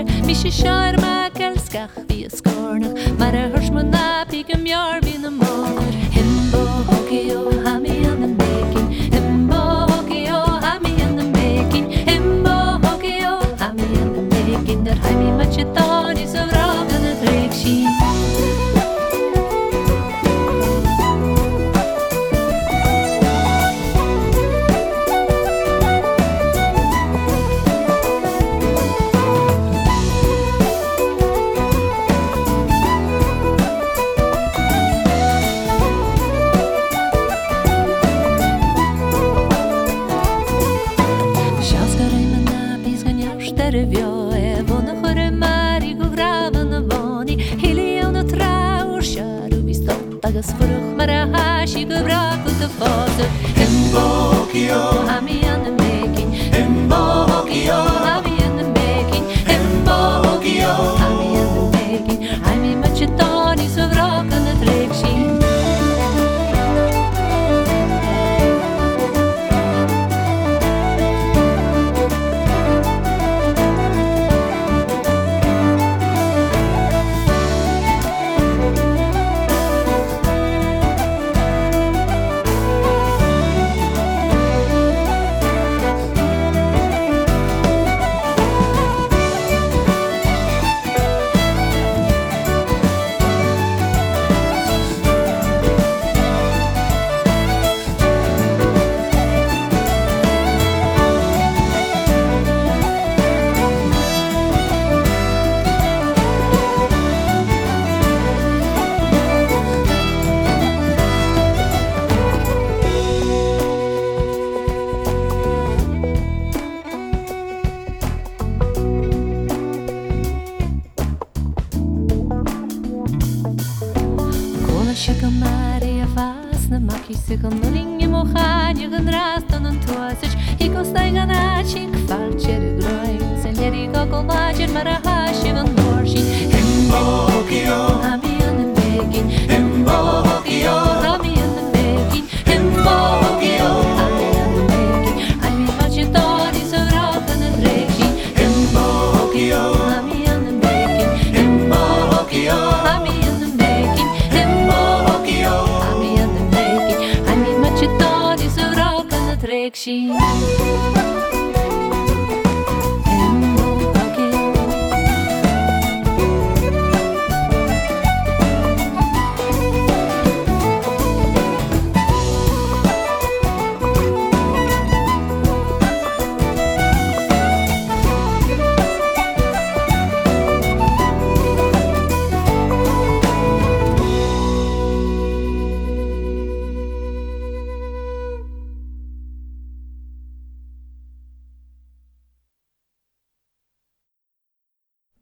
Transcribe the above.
Mí sé seir me gelskach hí a scónach mar a thuirs man napí go mear pisgania sztery wioe Wona chore mari go wrawa na woni. Hili ona traur siaru Bistota sfuruch mara hasi go braku to fosu Hembokio Hami an the Köka Maria fast na se kan no ringe mo khani gan rasta non tuasich i ko staiga na chik falcher groin sen yeri ko ko majir mara hashi An